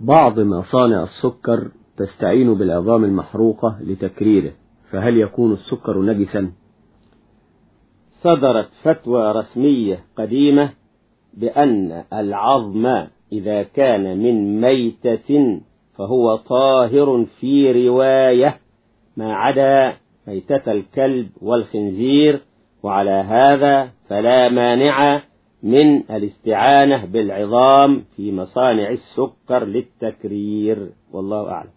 بعض مصانع السكر تستعين بالعظام المحروقة لتكريره فهل يكون السكر نجسا؟ صدرت فتوى رسمية قديمة بأن العظم إذا كان من ميتة فهو طاهر في رواية ما عدا ميتة الكلب والخنزير وعلى هذا فلا مانع. من الاستعانة بالعظام في مصانع السكر للتكرير والله أعلم.